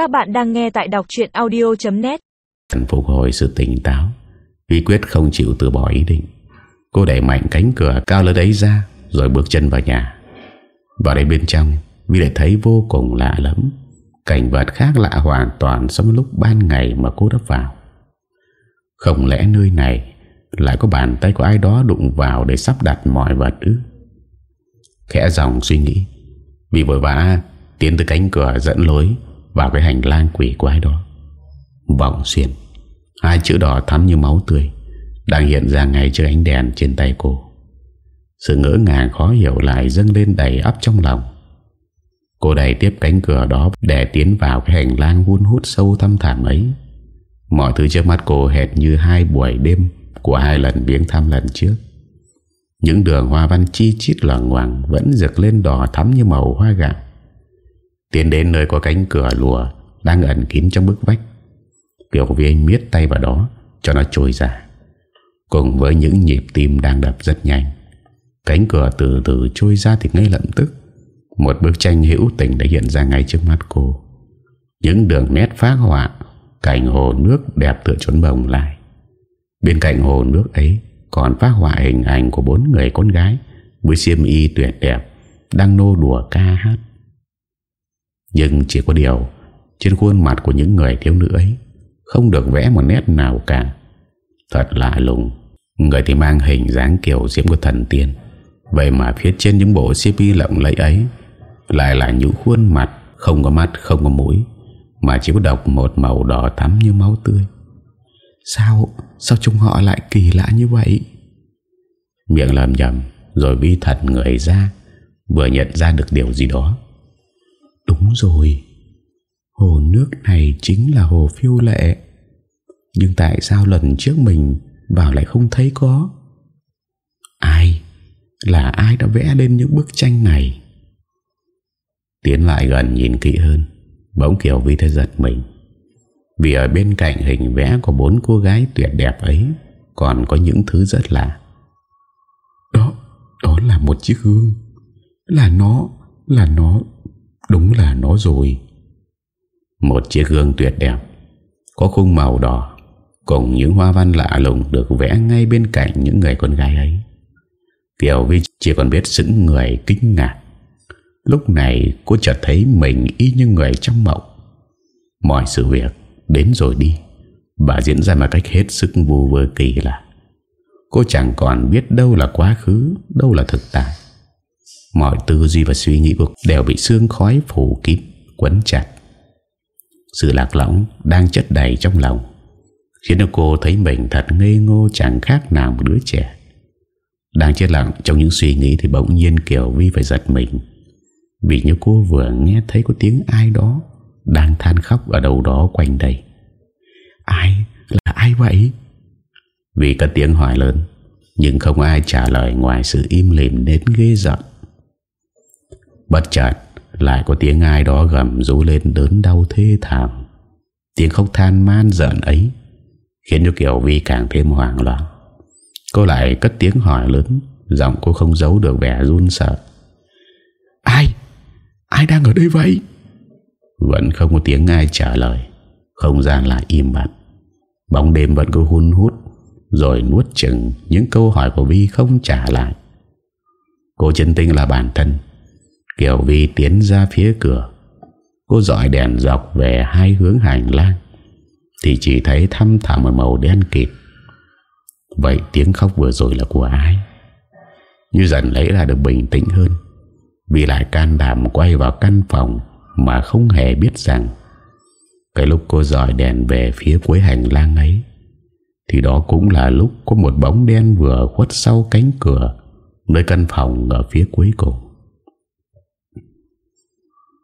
Các bạn đang nghe tại đọc chuyện audio.net Cần phục hồi sự tỉnh táo Vi quyết không chịu từ bỏ ý định. Cô đẩy mạnh cánh cửa cao lớn ấy ra, Rồi bước chân vào nhà. Vào đây bên trong Vi lại thấy vô cùng lạ lắm Cảnh vật khác lạ hoàn toàn So với lúc ban ngày mà cô đã vào. Không lẽ nơi này Lại có bàn tay của ai đó đụng vào Để sắp đặt mọi vật ư? Khẽ dòng suy nghĩ Vì vội vã tiến từ cánh cửa dẫn lối. Vào cái hành lang quỷ quái đó. Vọng xuyên Hai chữ đỏ thắm như máu tươi, Đang hiện ra ngay trước ánh đèn trên tay cô. Sự ngỡ ngàng khó hiểu lại dâng lên đầy ấp trong lòng. Cô đẩy tiếp cánh cửa đó Để tiến vào cái hành lang hun hút sâu thăm thảm ấy. Mọi thứ trước mắt cô hệt như hai buổi đêm Của hai lần viếng thăm lần trước. Những đường hoa văn chi chít loảng ngoằng Vẫn rực lên đỏ thắm như màu hoa gạo. Tiến đến nơi có cánh cửa lùa, Đang ẩn kín trong bức vách. Kiều Vi Anh miết tay vào đó, Cho nó trôi ra. Cùng với những nhịp tim đang đập rất nhanh, Cánh cửa từ từ trôi ra thì ngay lập tức, Một bức tranh hữu tình đã hiện ra ngay trước mắt cô. Những đường nét phác họa, Cảnh hồ nước đẹp tựa trốn bồng lại. Bên cạnh hồ nước ấy Còn phát họa hình ảnh của bốn người con gái, Với xiêm y tuyệt đẹp, Đang nô đùa ca hát. Nhưng chỉ có điều, Trên khuôn mặt của những người thiếu nữ ấy Không được vẽ một nét nào cả. Thật lạ lùng, Người thì mang hình dáng kiểu diễm của thần tiên. Vậy mà phía trên những bộ CP lộng lẫy ấy Lại là những khuôn mặt Không có mắt, không có mũi, Mà chỉ có độc một màu đỏ thắm như máu tươi. Sao Sao chúng họ lại kỳ lạ như vậy? Miệng làm nhầm, Rồi vi thật người ra, Vừa nhận ra được điều gì đó. Đúng rồi. Hồ nước này chính là hồ phiêu lệ. Nhưng tại sao lần trước mình Vào lại không thấy có? Ai? Là ai đã vẽ lên những bức tranh này? Tiến lại gần nhìn kỹ hơn, Bỗng Kiều Vi thấy giật mình. Vì ở bên cạnh hình vẽ của bốn cô gái tuyệt đẹp ấy Còn có những thứ rất lạ. Đó Đó là một chiếc gương. Là nó Là nó Đúng là nó rồi. Một chiếc gương tuyệt đẹp, Có khung màu đỏ, Cùng những hoa văn lạ lùng Được vẽ ngay bên cạnh những người con gái ấy. Kiều Vi chỉ còn biết sững người kinh ngạc. Lúc này, cô chợt thấy mình y như người trong mộng. Mọi sự việc đến rồi đi. Và diễn ra một cách hết sức vô vơ kỳ lạ. Cô chẳng còn biết đâu là quá khứ, Đâu là thực tại. Mọi tư duy và suy nghĩ của cô đều bị sương khói phủ kín, Quấn chặt Sự lạc lõng đang chất đầy trong lòng, Khiến cho cô thấy mình thật ngây ngô chẳng khác nào một đứa trẻ Đang chết lặng trong những suy nghĩ Thì bỗng nhiên Kiều Vi phải giật mình, Vì như cô vừa nghe thấy có tiếng ai đó Đang than khóc ở đâu đó quanh đây Ai? Là ai vậy? Vì có tiếng hỏi lớn, Nhưng không ai trả lời ngoài sự im lìm đến ghê giọng Bất chợt, Lại có tiếng ai đó gầm rú lên đớn đau thê thảm. Tiếng khóc than man giận ấy Khiến cho Kiều Vi càng thêm hoảng loạn. Cô lại cất tiếng hỏi lớn, Giọng cô không giấu được vẻ run sợ. Ai? Ai đang ở đây vậy? Vẫn không có tiếng ai trả lời, Không gian lại im bặt. Bóng đêm vẫn cứ hun hút, Rồi nuốt chừng Những câu hỏi của Vi không trả lại. Cô chân tinh là bản thân Kiều Vi tiến ra phía cửa. Cô dọi đèn dọc về hai hướng hành lang, Thì chỉ thấy thăm thẳm một màu đen kịt. Vậy tiếng khóc vừa rồi là của ai? Như dần lấy ra được bình tĩnh hơn, Vì lại can đảm quay vào căn phòng Mà không hề biết rằng, Cái lúc cô dọi đèn về phía cuối hành lang ấy, Thì đó cũng là lúc có một bóng đen vừa khuất sau cánh cửa Nơi căn phòng ở phía cuối cùng.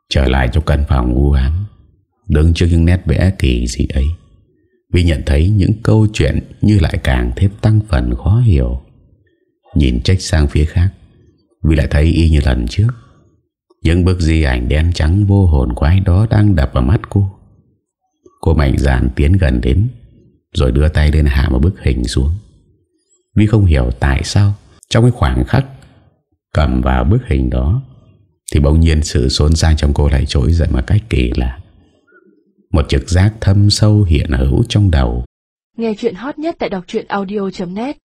Trở lại trong căn phòng u ám. Đứng trước những nét vẽ kỳ dị ấy vì nhận thấy những câu chuyện Như lại càng thêm tăng phần khó hiểu. Nhìn trách sang phía khác Vì lại thấy y như lần trước. Những bức di ảnh đen trắng vô hồn quái đó Đang đập vào mắt cô. Cô mạnh dạn tiến gần đến, Rồi đưa tay lên hạ một bức hình xuống. Vì không hiểu tại sao, Trong cái khoảng khắc Cầm vào bức hình đó thì bỗng nhiên sự xôn xang trong cô lại trỗi dậy một cách kỳ lạ. Một trực giác thâm sâu hiện hữu trong đầu. Nghe chuyện hot nhất tại đọc audio.net